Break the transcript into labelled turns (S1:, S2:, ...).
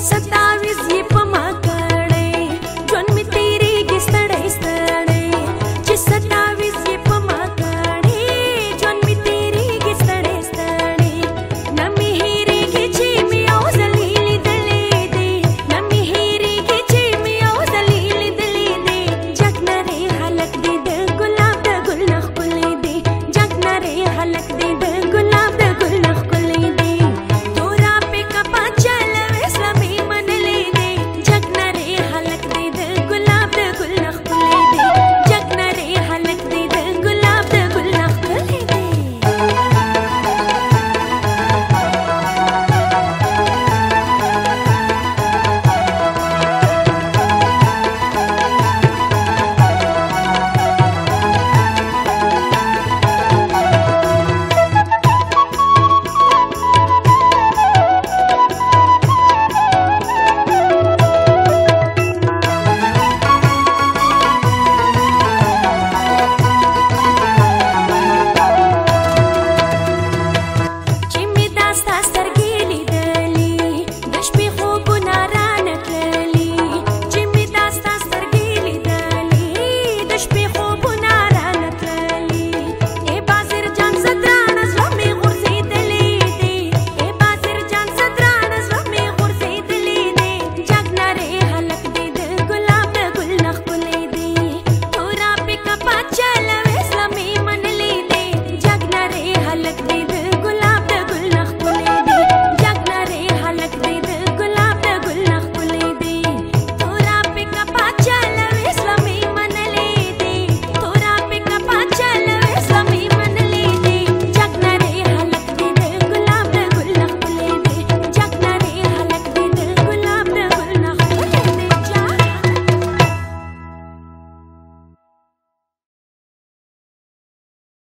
S1: se da.